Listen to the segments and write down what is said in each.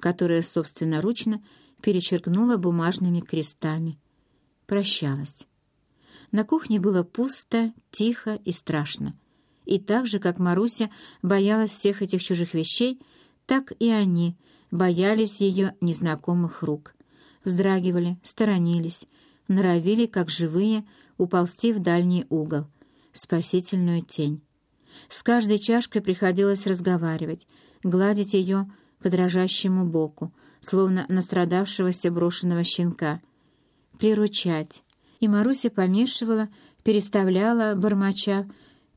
которое собственноручно перечеркнула бумажными крестами. Прощалась. На кухне было пусто, тихо и страшно. И так же, как Маруся боялась всех этих чужих вещей, так и они боялись ее незнакомых рук. Вздрагивали, сторонились, норовили, как живые, уползти в дальний угол, спасительную тень. С каждой чашкой приходилось разговаривать, гладить ее по дрожащему боку, словно настрадавшегося брошенного щенка, приручать. И Маруся помешивала, переставляла, бормоча,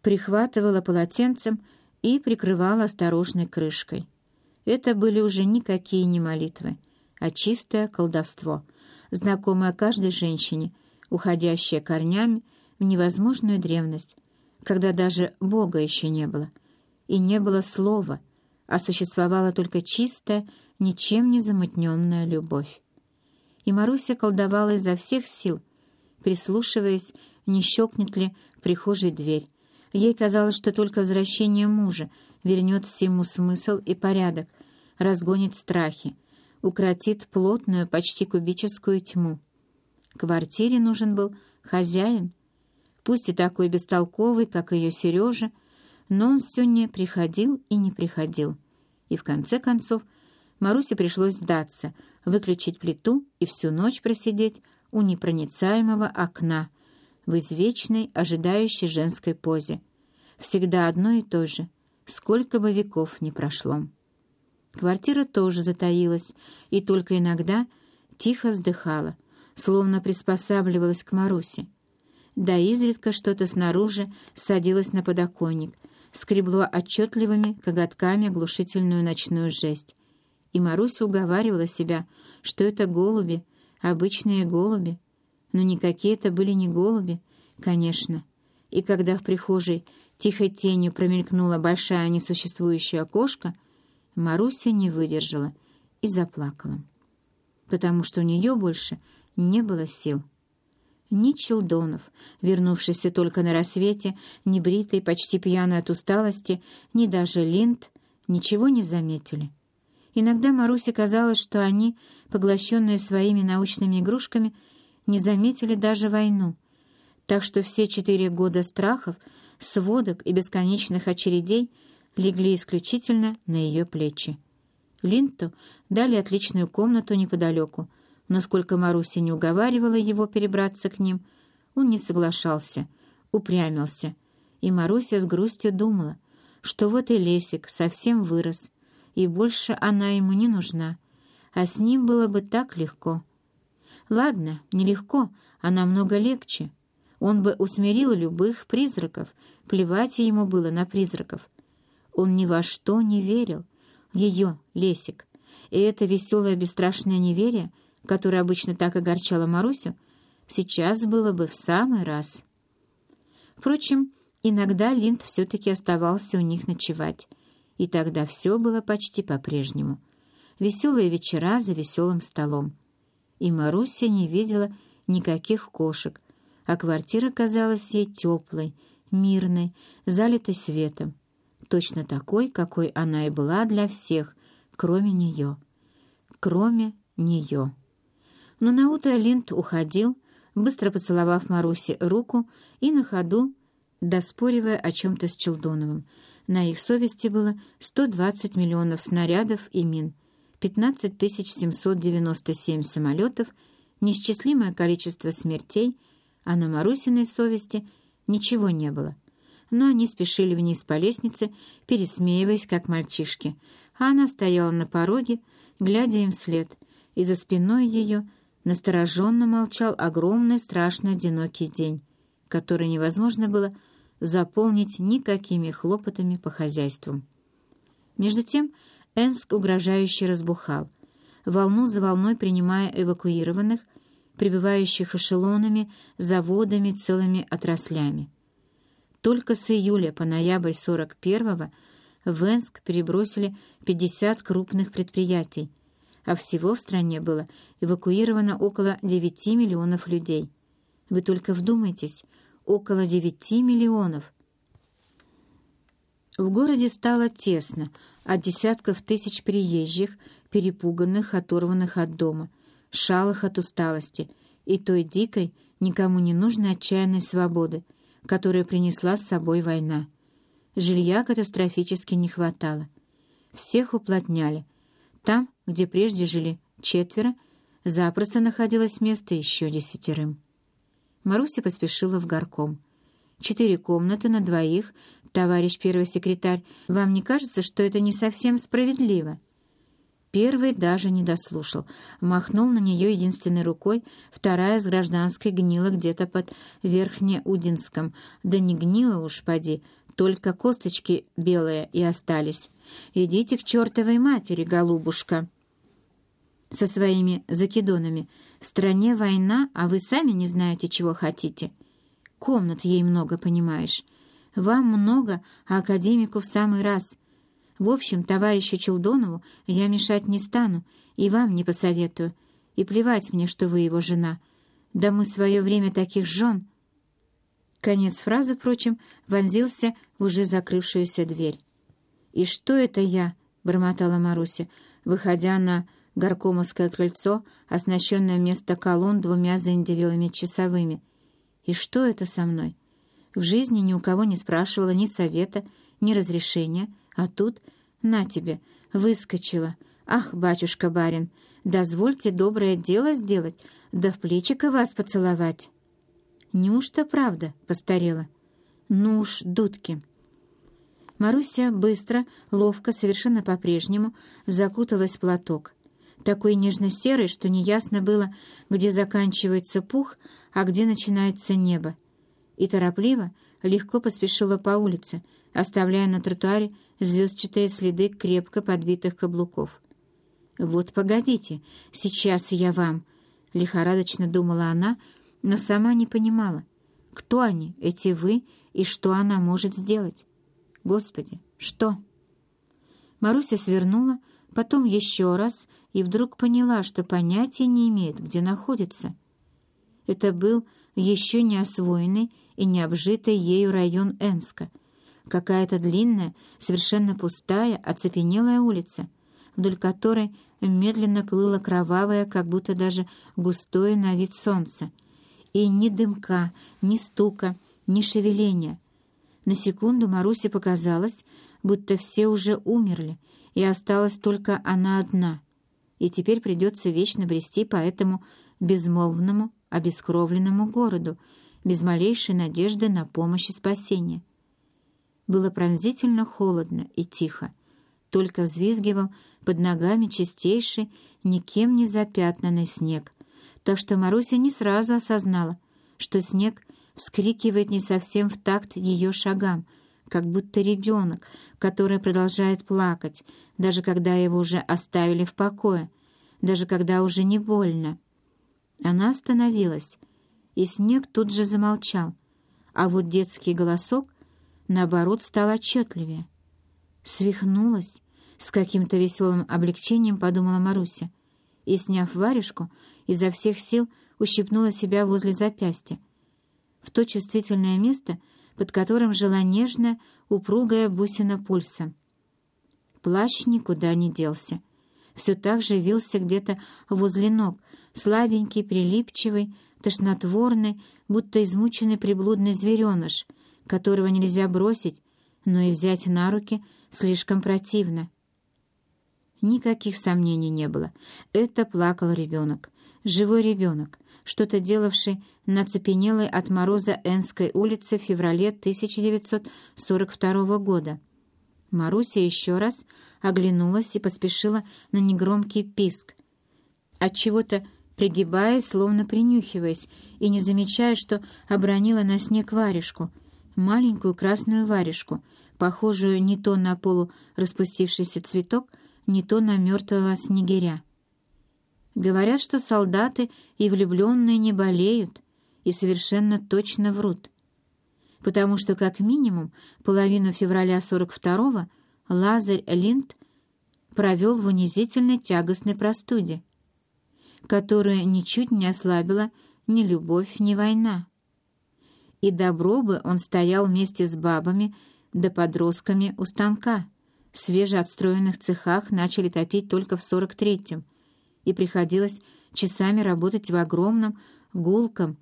прихватывала полотенцем и прикрывала осторожной крышкой. Это были уже никакие не молитвы, а чистое колдовство, знакомое каждой женщине, уходящее корнями в невозможную древность, когда даже Бога еще не было, и не было слова, а существовала только чистая, ничем не замутненная любовь. И Маруся колдовала изо всех сил, прислушиваясь, не щелкнет ли прихожей дверь. Ей казалось, что только возвращение мужа вернет всему смысл и порядок, разгонит страхи, укротит плотную, почти кубическую тьму. Квартире нужен был хозяин, пусть и такой бестолковый, как ее Сережа, но он все не приходил и не приходил. И в конце концов Марусе пришлось сдаться, выключить плиту и всю ночь просидеть у непроницаемого окна в извечной, ожидающей женской позе. Всегда одно и то же, сколько бы веков ни прошло. Квартира тоже затаилась и только иногда тихо вздыхала, словно приспосабливалась к Марусе. Да изредка что-то снаружи садилось на подоконник, скребло отчетливыми коготками оглушительную ночную жесть. И Маруся уговаривала себя, что это голуби, обычные голуби. Но никакие это были не голуби, конечно. И когда в прихожей тихой тенью промелькнула большая несуществующая кошка, Маруся не выдержала и заплакала, потому что у нее больше не было сил. Ни Челдонов, вернувшийся только на рассвете, ни бритый, почти пьяный от усталости, ни даже Линд ничего не заметили. Иногда Марусе казалось, что они, поглощенные своими научными игрушками, не заметили даже войну, так что все четыре года страхов, сводок и бесконечных очередей легли исключительно на ее плечи. Линту дали отличную комнату неподалеку — но сколько Маруся не уговаривала его перебраться к ним, он не соглашался, упрямился, и Маруся с грустью думала, что вот и Лесик совсем вырос, и больше она ему не нужна, а с ним было бы так легко. Ладно, нелегко, а намного легче. Он бы усмирил любых призраков, плевать ему было на призраков. Он ни во что не верил. Ее, Лесик. И это веселое бесстрашное неверие — которое обычно так огорчало Марусю, сейчас было бы в самый раз. Впрочем, иногда Линд все-таки оставался у них ночевать, и тогда все было почти по-прежнему. Веселые вечера за веселым столом. И Маруся не видела никаких кошек, а квартира казалась ей теплой, мирной, залитой светом, точно такой, какой она и была для всех, кроме нее. Кроме нее. Но наутро Линд уходил, быстро поцеловав Марусе руку и на ходу, доспоривая о чем-то с Челдоновым. На их совести было 120 миллионов снарядов и мин, 15 797 самолетов, неисчислимое количество смертей, а на Марусиной совести ничего не было. Но они спешили вниз по лестнице, пересмеиваясь, как мальчишки, а она стояла на пороге, глядя им вслед, и за спиной ее — настороженно молчал огромный, страшно одинокий день, который невозможно было заполнить никакими хлопотами по хозяйству. Между тем Энск угрожающе разбухал, волну за волной принимая эвакуированных, прибывающих эшелонами, заводами, целыми отраслями. Только с июля по ноябрь 41-го в Энск перебросили 50 крупных предприятий, а всего в стране было эвакуировано около 9 миллионов людей. Вы только вдумайтесь, около 9 миллионов. В городе стало тесно, от десятков тысяч приезжих перепуганных, оторванных от дома, шалых от усталости и той дикой, никому не нужной отчаянной свободы, которую принесла с собой война. Жилья катастрофически не хватало. Всех уплотняли. Там, где прежде жили четверо, запросто находилось место еще десятерым. Маруся поспешила в горком. «Четыре комнаты на двоих, товарищ первый секретарь. Вам не кажется, что это не совсем справедливо?» Первый даже не дослушал. Махнул на нее единственной рукой, вторая с гражданской гнила где-то под Верхнеудинском. Да не гнила уж, поди, только косточки белые и остались. Идите к чертовой матери, голубушка!» Со своими закидонами. В стране война, а вы сами не знаете, чего хотите. Комнат ей много, понимаешь. Вам много, а академику в самый раз. В общем, товарищу Челдонову я мешать не стану и вам не посоветую. И плевать мне, что вы его жена. Да мы в свое время таких жен... Конец фразы, впрочем, вонзился в уже закрывшуюся дверь. «И что это я?» — бормотала Маруся, выходя на горкомовское крыльцо, оснащенное вместо колонн двумя заиндивилыми часовыми. «И что это со мной?» В жизни ни у кого не спрашивала ни совета, ни разрешения, а тут, на тебе, выскочила. «Ах, батюшка-барин, дозвольте доброе дело сделать, да в плечико вас поцеловать». Неужто правда постарела? Ну уж, дудки. Маруся быстро, ловко, совершенно по-прежнему закуталась в платок. Такой нежно-серый, что неясно было, где заканчивается пух, а где начинается небо. И торопливо, легко поспешила по улице, оставляя на тротуаре звездчатые следы крепко подбитых каблуков. «Вот погодите, сейчас я вам...» — лихорадочно думала она — но сама не понимала, кто они, эти «вы», и что она может сделать. Господи, что? Маруся свернула, потом еще раз, и вдруг поняла, что понятия не имеет, где находится. Это был еще не освоенный и не обжитый ею район Энска, какая-то длинная, совершенно пустая, оцепенелая улица, вдоль которой медленно плыло кровавое, как будто даже густое на вид солнце — и ни дымка, ни стука, ни шевеления. На секунду Марусе показалось, будто все уже умерли, и осталась только она одна, и теперь придется вечно брести по этому безмолвному, обескровленному городу, без малейшей надежды на помощь и спасение. Было пронзительно холодно и тихо, только взвизгивал под ногами чистейший, никем не запятнанный снег — так что Маруся не сразу осознала, что снег вскрикивает не совсем в такт ее шагам, как будто ребенок, который продолжает плакать, даже когда его уже оставили в покое, даже когда уже не больно. Она остановилась, и снег тут же замолчал, а вот детский голосок, наоборот, стал отчетливее. Свихнулась, с каким-то веселым облегчением подумала Маруся, и, сняв варежку, изо всех сил ущипнула себя возле запястья, в то чувствительное место, под которым жила нежная, упругая бусина пульса. Плащ никуда не делся. Все так же вился где-то возле ног, слабенький, прилипчивый, тошнотворный, будто измученный приблудный звереныш, которого нельзя бросить, но и взять на руки слишком противно. Никаких сомнений не было. Это плакал ребенок живой ребенок, что-то делавший на цепенелой от мороза Энской улице в феврале 1942 года. Маруся еще раз оглянулась и поспешила на негромкий писк, отчего-то пригибаясь, словно принюхиваясь, и не замечая, что обронила на снег варежку, маленькую красную варежку, похожую не то на полу распустившийся цветок, не то на мертвого снегиря. Говорят, что солдаты и влюбленные не болеют, и совершенно точно врут. Потому что, как минимум, половину февраля 42-го Лазарь Линд провел в унизительной тягостной простуде, которую ничуть не ослабила ни любовь, ни война. И добро бы он стоял вместе с бабами да подростками у станка, В свежеотстроенных цехах начали топить только в 43-м, и приходилось часами работать в огромном, гулком,